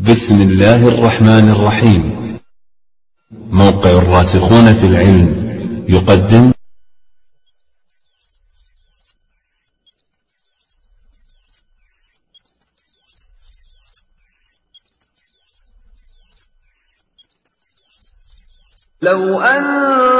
بسم الله الرحمن الرحيم موقع الراسخون في العلم يقدم لو أنزلنا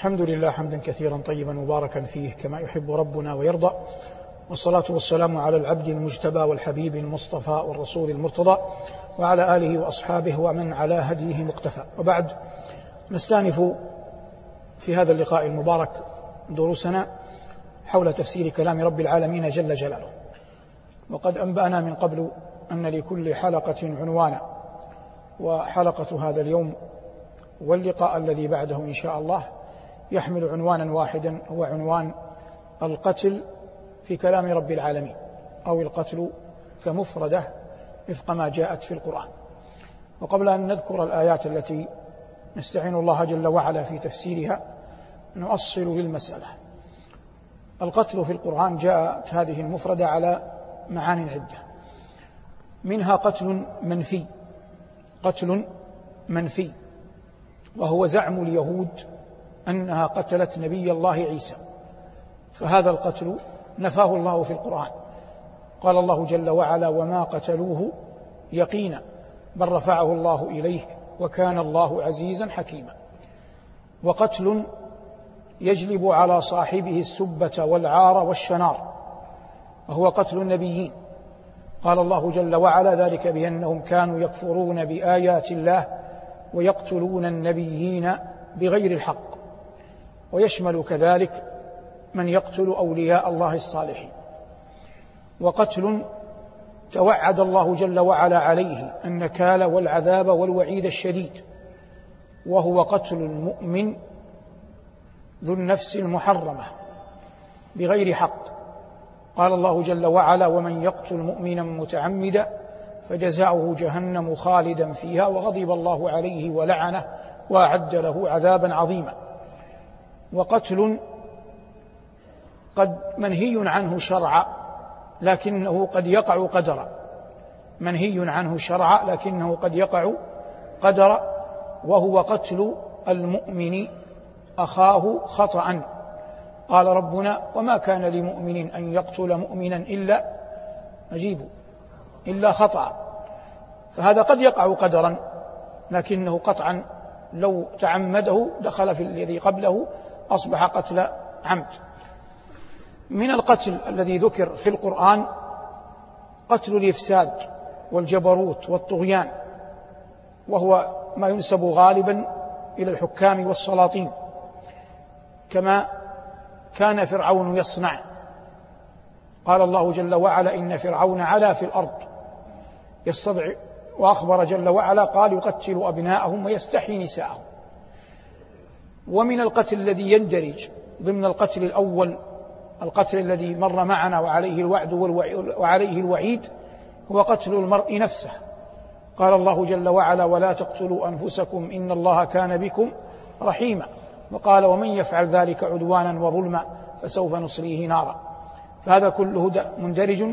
الحمد لله حمدا كثيرا طيبا مباركا فيه كما يحب ربنا ويرضى والصلاة والسلام على العبد المجتبى والحبيب المصطفى والرسول المرتضى وعلى آله وأصحابه ومن على هديه مقتفى. وبعد نستأنف في هذا اللقاء المبارك دروسنا حول تفسير كلام رب العالمين جل جلاله. وقد أنبأنا من قبل أن لكل حلقة عنوانا وحلقة هذا اليوم واللقاء الذي بعده إن شاء الله يحمل عنوانا واحدا هو عنوان القتل في كلام رب العالمين أو القتل كمفردة وفق ما جاءت في القرآن. وقبل أن نذكر الآيات التي نستعين الله جل وعلا في تفسيرها نؤصل للمسألة القتل في القرآن جاءت هذه المفردة على معان عدة. منها قتل منفي قتل منفي وهو زعم اليهود أنها قتلت نبي الله عيسى. فهذا القتل نفاه الله في القرآن. قال الله جل وعلا وما قتلوه يقينا بل رفعه الله إليه وكان الله عزيزا حكيما. وقتل يجلب على صاحبه السبة والعار والشنار وهو قتل النبيين. قال الله جل وعلا ذلك بأنهم كانوا يكفرون بآيات الله ويقتلون النبيين بغير الحق. ويشمل كذلك من يقتل أولياء الله الصالحين. وقتل توعد الله جل وعلا عليه النكال والعذاب والوعيد الشديد وهو قتل المؤمن ذو النفس المحرمة بغير حق. قال الله جل وعلا ومن يقتل مؤمنا متعمدا فجزاؤه جهنم خالدا فيها وغضب الله عليه ولعنه وأعد له عذابا عظيما. وقتل قد منهي عنه شرعا لكنه قد يقع قدرا. منهي عنه شرعا لكنه قد يقع قدرا وهو قتل المؤمن أخاه خطأ. قال ربنا وما كان لمؤمن أن يقتل مؤمنا الا نجيب إلا خطأ. فهذا قد يقع قدرا لكنه قطعا لو تعمده دخل في الذي قبله أصبح قتل عمد. من القتل الذي ذكر في القرآن قتل الإفساد والجبروت والطغيان وهو ما ينسب غالبا إلى الحكام والسلاطين كما كان فرعون يصنع. قال الله جل وعلا إن فرعون علا في الأرض. يستضع وأخبر جل وعلا قال يقتل أبناءهم ويستحيي نساءهم. ومن القتل الذي يندرج ضمن القتل الأول القتل الذي مر معنا وعليه الوعد وعليه الوعيد هو قتل المرء نفسه. قال الله جل وعلا ولا تقتلوا أنفسكم إن الله كان بكم رحيما. وقال ومن يفعل ذلك عدوانا وظلما فسوف نصليه نارا. فهذا كله مندرج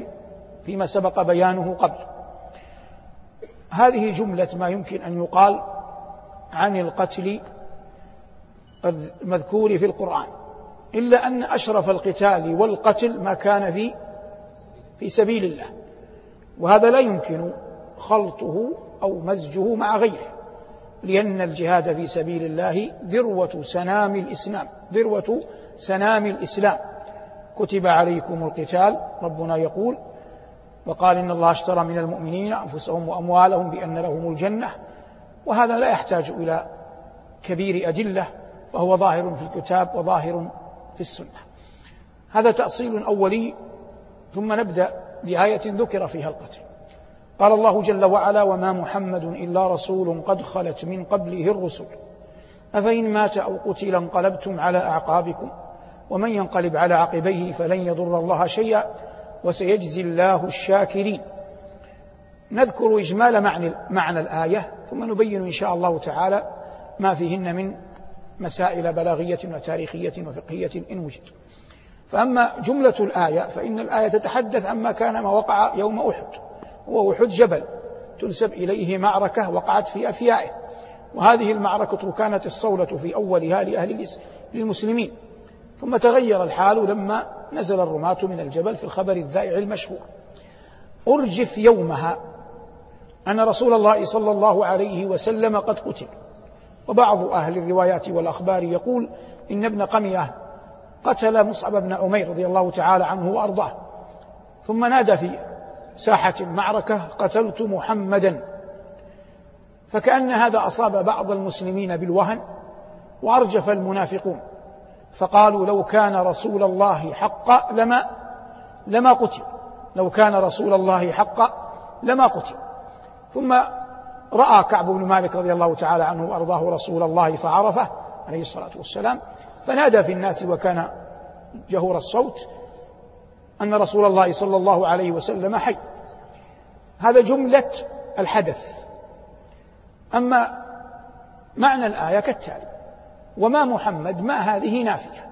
فيما سبق بيانه قبل. هذه جملة ما يمكن أن يقال عن القتل المذكور في القرآن إلا أن أشرف القتال والقتل ما كان في في سبيل الله. وهذا لا يمكن خلطه أو مزجه مع غيره لأن الجهاد في سبيل الله ذروة سنام الإسلام ذروة سنام الإسلام. كتب عليكم القتال ربنا يقول وقال إن الله اشترى من المؤمنين أنفسهم وأموالهم بأن لهم الجنة. وهذا لا يحتاج إلى كبير أدلة وهو ظاهر في الكتاب وظاهر في السنة. هذا تأصيل أولي ثم نبدأ بآية ذكر فيها القتل. قال الله جل وعلا وما محمد إلا رسول قد خلت من قبله الرسل. أفإن مات أو قتل انقلبتم على أعقابكم ومن ينقلب على عقبيه فلن يضر الله شيئا وسيجزي الله الشاكرين. نذكر إجمال معنى, معنى الآية ثم نبين إن شاء الله تعالى ما فيهن من مسائل بلاغية وتاريخية وفقهية إن وجد. فأما جملة الآية فإن الآية تتحدث عما كان ما وقع يوم أحد. هو أحد جبل تنسب إليه معركة وقعت في أفيائه وهذه المعركة كانت الصولة في أولها لأهل للمسلمين. ثم تغير الحال لما نزل الرماة من الجبل في الخبر الذائع المشهور. أرجف يومها أن رسول الله صلى الله عليه وسلم قد قتل. وبعض أهل الروايات والأخبار يقول إن ابن قمية قتل مصعب بن عمير رضي الله تعالى عنه وأرضاه ثم نادى في ساحة المعركة قتلت محمدا. فكأن هذا أصاب بعض المسلمين بالوهن وأرجف المنافقون فقالوا لو كان رسول الله حقا لما لما قتل لو كان رسول الله حقا لما قتل. ثم رأى كعب بن مالك رضي الله تعالى عنه وأرضاه رسول الله فعرفه عليه الصلاة والسلام فنادى في الناس وكان جهور الصوت أن رسول الله صلى الله عليه وسلم حي. هذا جملة الحدث. أما معنى الآية كالتالي وما محمد ما هذه نافية؟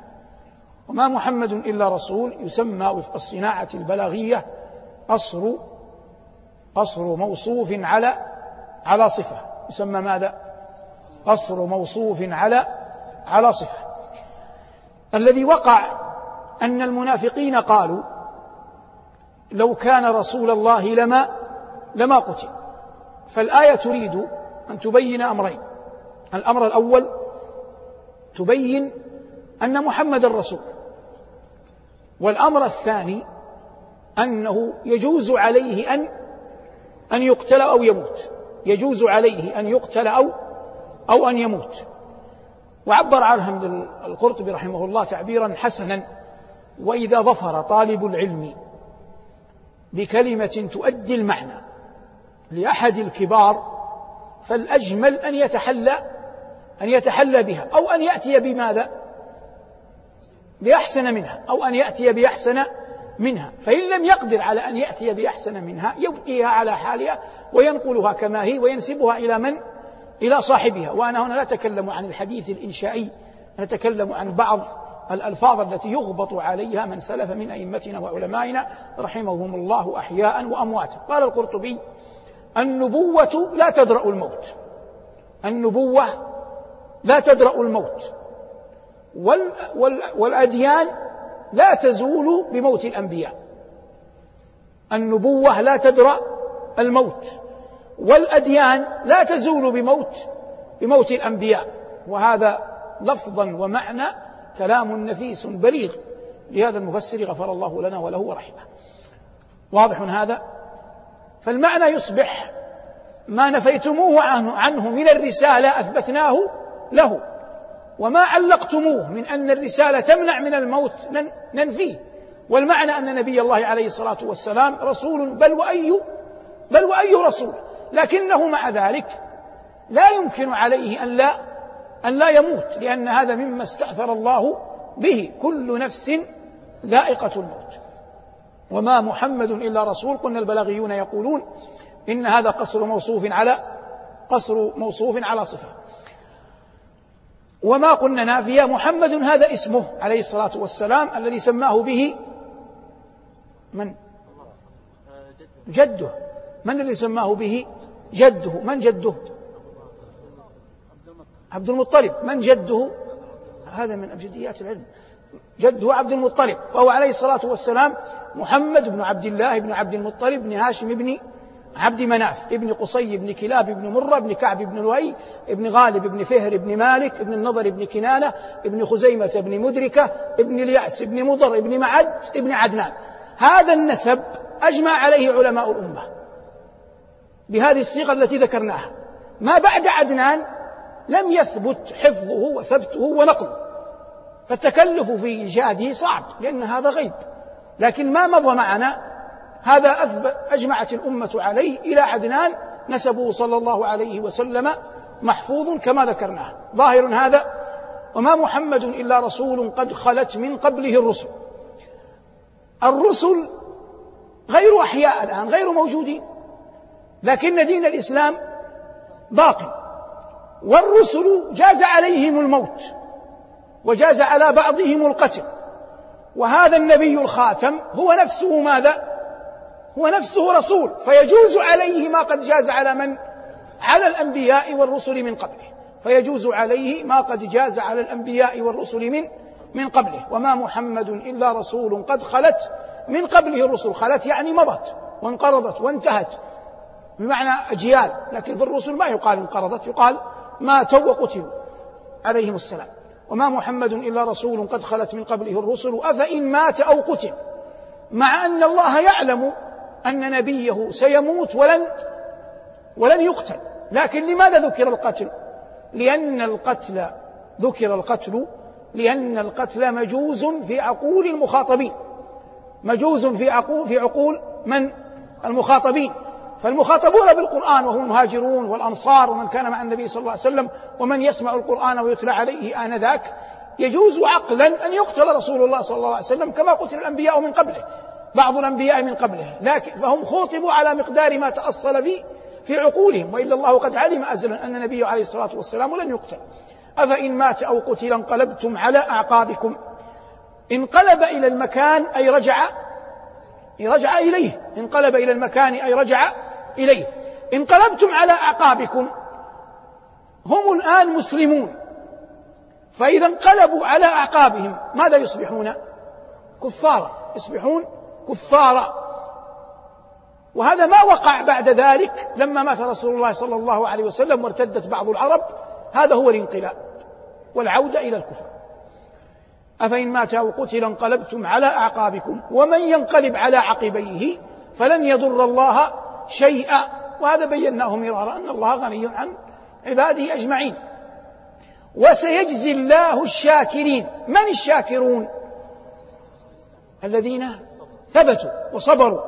وما محمد إلا رسول يسمى وفق الصناعة البلاغية قصر قصر موصوف على على صفة. يسمى ماذا؟ قصر موصوف على على صفة. الذي وقع أن المنافقين قالوا لو كان رسول الله لما لما قتل. فالآية تريد أن تبين أمرين. الأمر الأول تبين أن محمد رسول والأمر الثاني أنه يجوز عليه أن أن يقتل أو يموت. يجوز عليه أن يقتل أو أو أن يموت. وعبر عنها القرطبي رحمه الله تعبيرا حسنا. وإذا ظفر طالب العلم بكلمة تؤدي المعنى لأحد الكبار فالأجمل أن يتحلى أن يتحلى بها. أو أن يأتي بماذا؟ بأحسن منها. أو أن يأتي بأحسن منها. فإن لم يقدر على أن يأتي بأحسن منها يبقيها على حالها وينقلها كما هي وينسبها إلى من؟ إلى صاحبها. وأنا هنا لا أتكلم عن الحديث الإنشائي نتكلم عن بعض الألفاظ التي يغبط عليها من سلف من أئمتنا وعلمائنا رحمهم الله أحياء وأمواتا. قال القرطبي النبوة لا تدرأ الموت. النبوة لا تدرأ الموت. وال وال والأديان لا تزول بموت الأنبياء. النبوة لا تدرأ الموت والأديان لا تزول بموت بموت الأنبياء. وهذا لفظا ومعنى كلام نفيس بليغ. لهذا المفسر غفر الله لنا وله ورحمه. واضح هذا؟ فالمعنى يصبح ما نفيتموه عنه, عنه من الرسالة أثبتناه له. وما علقتموه من أن الرسالة تمنع من الموت ننفيه. والمعنى أن نبي الله عليه الصلاة والسلام رسول بل وأي بل وأي رسول. لكنه مع ذلك لا يمكن عليه أن لا أن لا يموت لأن هذا مما استأثر الله به. كل نفس ذائقة الموت. وما محمد إلا رسول. قلنا البلاغيون يقولون إن هذا قصر موصوف على قصر موصوف على صفة. وما قلنا نافية محمد هذا اسمه عليه الصلاة والسلام الذي سماه به من؟ جده. من الذي سماه به؟ جده. من جده؟ عبد المطلب. من جده؟ هذا من أبجديات العلم. جده عبد المطلب. فهو عليه الصلاة والسلام محمد بن عبد الله بن عبد المطلب بن هاشم بن عبد مناف ابن قصي بن كلاب بن مرة بن كعب بن لؤي ابن غالب بن فهر بن مالك ابن النضر بن كنانة ابن خزيمة بن مدركة ابن اليأس بن مضر ابن معد ابن عدنان. هذا النسب أجمع عليه علماء الأمة بهذه الصيغة التي ذكرناها. ما بعد عدنان لم يثبت حفظه وثبته ونقله فالتكلف في إيجاده صعب لأن هذا غيب. لكن ما مضى معنا هذا أثبت أجمعت الأمة عليه إلى عدنان نسبه صلى الله عليه وسلم محفوظ كما ذكرناه. ظاهر هذا وما محمد إلا رسول قد خلت من قبله الرسل. الرسل غير أحياء الآن غير موجودين لكن دين الإسلام باق والرسل جاز عليهم الموت وجاز على بعضهم القتل. وهذا النبي الخاتم هو نفسه ماذا؟ هو نفسه رسول فيجوز عليه ما قد جاز على من؟ على الأنبياء والرسل من قبله. فيجوز عليه ما قد جاز على الأنبياء والرسل من من قبله. وما محمد إلا رسول قد خلت من قبله الرسل خلت يعني مضت وانقرضت وانتهت. بمعنى أجيال لكن في الرسل ما يقال انقرضت يقال ماتوا وقتلوا. عليهم السلام. وما محمد إلا رسول قد خلت من قبله الرسل أفإن مات أو قتل. مع أن الله يعلم أن نبيه سيموت ولن ولن يقتل. لكن لماذا ذكر القتل؟ لأن القتل ذكر القتل لأن القتل مجوز في عقول المخاطبين. مجوز في عقول في عقول من؟ المخاطبين. فالمخاطبون بالقرآن وهم المهاجرون والأنصار ومن كان مع النبي صلى الله عليه وسلم ومن يسمع القرآن ويتلى عليه آنذاك يجوز عقلا أن يقتل رسول الله صلى الله عليه وسلم كما قتل الأنبياء من قبله. بعض الأنبياء من قبله لكن فهم خوطبوا على مقدار ما تأصل في في عقولهم وإلا الله قد علم أزلا أن النبي عليه الصلاة والسلام لن يقتل. أفإن مات أو قتل انقلبتم على أعقابكم. انقلب إلى المكان أي رجع رجع إليه. انقلب إلى المكان أي رجع إليه. انقلبتم على أعقابكم. هم الآن مسلمون. فإذا انقلبوا على أعقابهم ماذا يصبحون؟ كفارا. يصبحون كفارا وهذا ما وقع بعد ذلك لما مات رسول الله صلى الله عليه وسلم وارتدت بعض العرب. هذا هو الانقلاب والعودة إلى الكفر. أفإن مات أو قتل انقلبتم على أعقابكم ومن ينقلب على عقبيه فلن يضر الله شيئا. وهذا بيناه مرارا أن الله غني عن عباده أجمعين. وسيجزي الله الشاكرين. من الشاكرون؟ الذين ثبتوا وصبروا.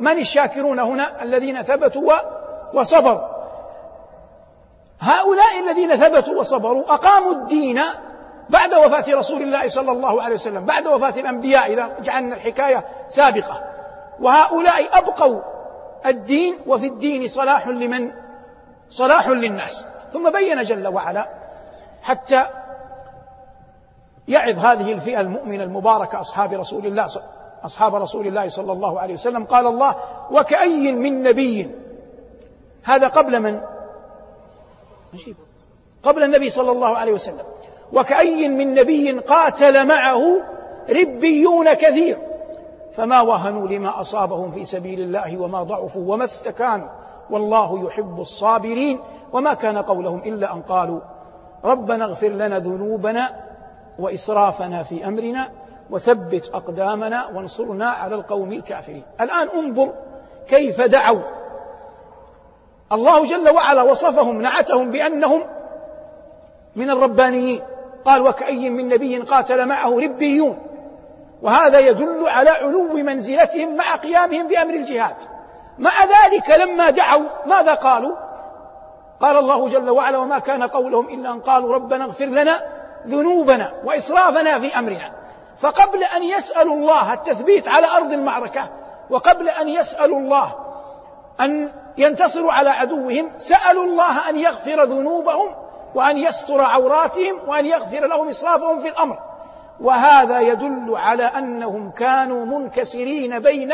من الشاكرون هنا؟ الذين ثبتوا وصبروا. هؤلاء الذين ثبتوا وصبروا أقاموا الدين بعد وفاة رسول الله صلى الله عليه وسلم بعد وفاة الأنبياء إذا جعلنا الحكاية سابقة. وهؤلاء أبقوا الدين وفي الدين صلاح لمن؟ صلاح للناس. ثم بين جل وعلا حتى يعظ هذه الفئة المؤمنة المباركة أصحاب رسول الله أصحاب رسول الله صلى الله عليه وسلم قال الله وكأي من نبي؟ هذا قبل من؟ قبل النبي صلى الله عليه وسلم. وكأي من نبي قاتل معه ربيون كثير؟ فما وهنوا لما أصابهم في سبيل الله وما ضعفوا وما استكانوا. والله يحب الصابرين. وما كان قولهم إلا أن قالوا ربنا اغفر لنا ذنوبنا وإسرافنا في أمرنا وثبت أقدامنا وانصرنا على القوم الكافرين. الآن انظر كيف دعوا. الله جل وعلا وصفهم نعتهم بأنهم من الربانيين. قال وكأي من نبي قاتل معه ربيون. وهذا يدل على علو منزلتهم مع قيامهم بأمر الجهاد. مع ذلك لما دعوا ماذا قالوا؟ قال الله جل وعلا وما كان قولهم إلا أن قالوا ربنا اغفر لنا ذنوبنا وإسرافنا في أمرنا. فقبل أن يسألوا الله التثبيت على أرض المعركة وقبل أن يسألوا الله أن ينتصروا على عدوهم سألوا الله أن يغفر ذنوبهم وأن يستر عوراتهم وأن يغفر لهم إسرافهم في الأمر. وهذا يدل على أنهم كانوا منكسرين بين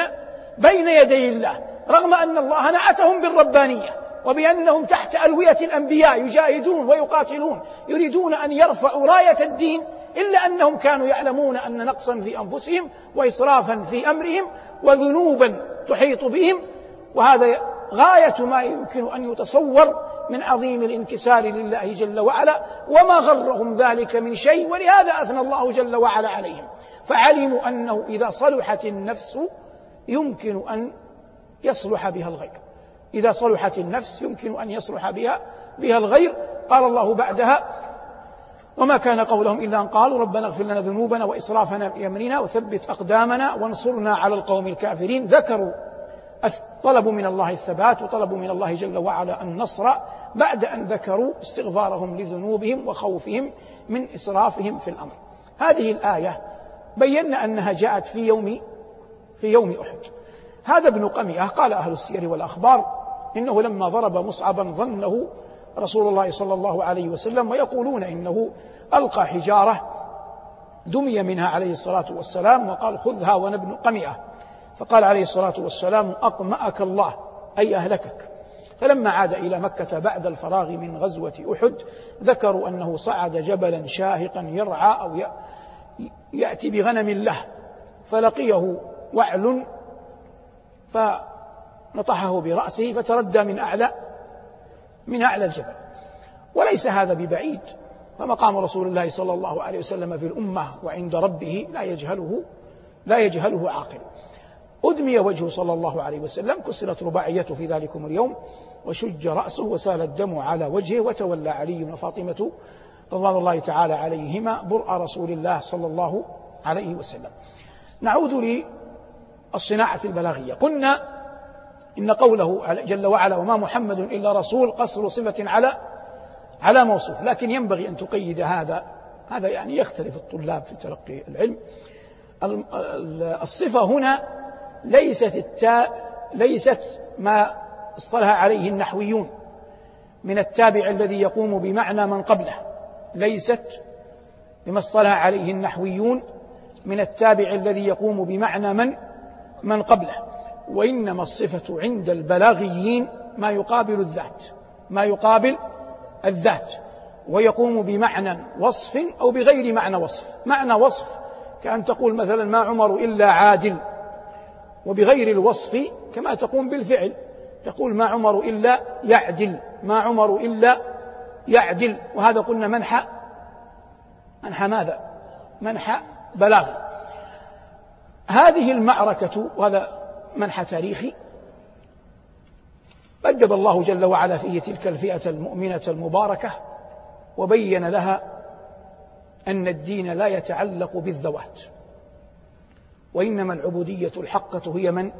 بين يدي الله رغم أن الله نعتهم بالربانية وبأنهم تحت ألوية الأنبياء يجاهدون ويقاتلون يريدون أن يرفعوا راية الدين إلا أنهم كانوا يعلمون أن نقصا في أنفسهم وإسرافا في أمرهم وذنوبا تحيط بهم وهذا غاية ما يمكن أن يتصور من عظيم الانكسار لله جل وعلا وما غرهم ذلك من شيء ولهذا أثنى الله جل وعلا عليهم. فعلموا أنه إذا صلحت النفس يمكن أن يصلح بها الغير. إذا صلحت النفس يمكن أن يصلح بها بها الغير. قال الله بعدها وما كان قولهم إلا أن قالوا ربنا اغفر لنا ذنوبنا وإسرافنا في أمرنا وثبت أقدامنا وانصرنا على القوم الكافرين. ذكروا طلبوا من الله الثبات وطلبوا من الله جل وعلا النصر بعد أن ذكروا استغفارهم لذنوبهم وخوفهم من إسرافهم في الأمر. هذه الآية بينا أنها جاءت في يوم في يوم أحد. هذا ابن قمية قال أهل السير والأخبار إنه لما ضرب مصعبا ظنه رسول الله صلى الله عليه وسلم ويقولون إنه ألقى حجارة دمي منها عليه الصلاة والسلام وقال خذها وأنا ابن قمئة. فقال عليه الصلاة والسلام أقمأك الله أي أهلكك. فلما عاد إلى مكة بعد الفراغ من غزوة أحد ذكروا أنه صعد جبلا شاهقا يرعى أو يأتي بغنم له فلقيه وعل فنطحه برأسه فتردى من أعلى من أعلى الجبل. وليس هذا ببعيد. فمقام رسول الله صلى الله عليه وسلم في الأمة وعند ربه لا يجهله لا يجهله عاقل. أدمي وجهه صلى الله عليه وسلم كسرت رباعيته في ذلكم اليوم وشج رأسه وسال الدم على وجهه وتولى علي وفاطمة رضوان الله تعالى عليهما برء رسول الله صلى الله عليه وسلم. نعود للصناعة البلاغية. قلنا إن قوله جل وعلا وما محمد إلا رسول قصر صفة على على موصوف. لكن ينبغي أن تقيد هذا. هذا يعني يختلف الطلاب في تلقي العلم. الصفة هنا ليست التاء ليست ما اصطلح عليه النحويون من التابع الذي يقوم بمعنى من قبله. ليست بما اصطلح عليه النحويون من التابع الذي يقوم بمعنى من من قبله. وإنما الصفة عند البلاغيين ما يقابل الذات ما يقابل الذات ويقوم بمعنى وصف أو بغير معنى وصف. معنى وصف كأن تقول مثلا ما عمر إلا عادل وبغير الوصف كما تقوم بالفعل. تقول ما عمر إلا يعدل ما عمر إلا يعدل. وهذا قلنا منحى منحى ماذا؟ منحى بلاغ. هذه المعركة وهذا منحى تاريخي. أدب الله جل وعلا فيه تلك الفئة المؤمنة المباركة وبين لها أن الدين لا يتعلق بالذوات وإنما العبودية الحقة هي من؟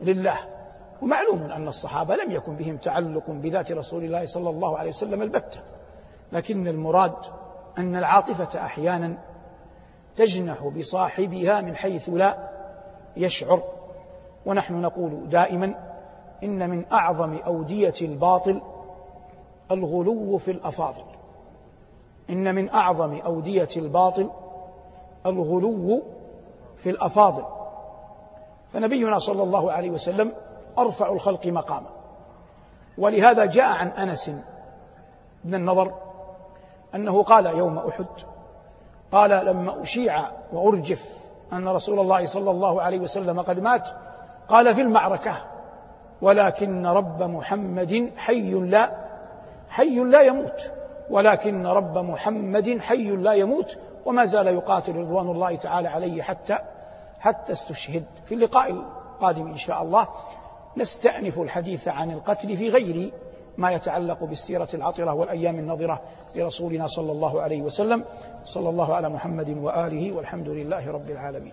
لله. ومعلوم أن الصحابة لم يكن بهم تعلق بذات رسول الله صلى الله عليه وسلم البتة لكن المراد أن العاطفة أحيانا تجنح بصاحبها من حيث لا يشعر. ونحن نقول دائما إن من أعظم أودية الباطل الغلو في الأفاضل. إن من أعظم أودية الباطل الغلو في الأفاضل. فنبينا صلى الله عليه وسلم أرفع الخلق مقاما ولهذا جاء عن أنس بن النضر أنه قال يوم أحد قال لما أشيع وأرجف أن رسول الله صلى الله عليه وسلم قد مات قال في المعركة ولكن رب محمد حي لا حي لا يموت ولكن رب محمد حي لا يموت وما زال يقاتل رضوان الله تعالى عليه حتى حتى استشهد. في اللقاء القادم إن شاء الله نستأنف الحديث عن القتل في غير ما يتعلق بالسيرة العطرة والأيام النظرة لرسولنا صلى الله عليه وسلم. صلى الله على محمد وآله والحمد لله رب العالمين.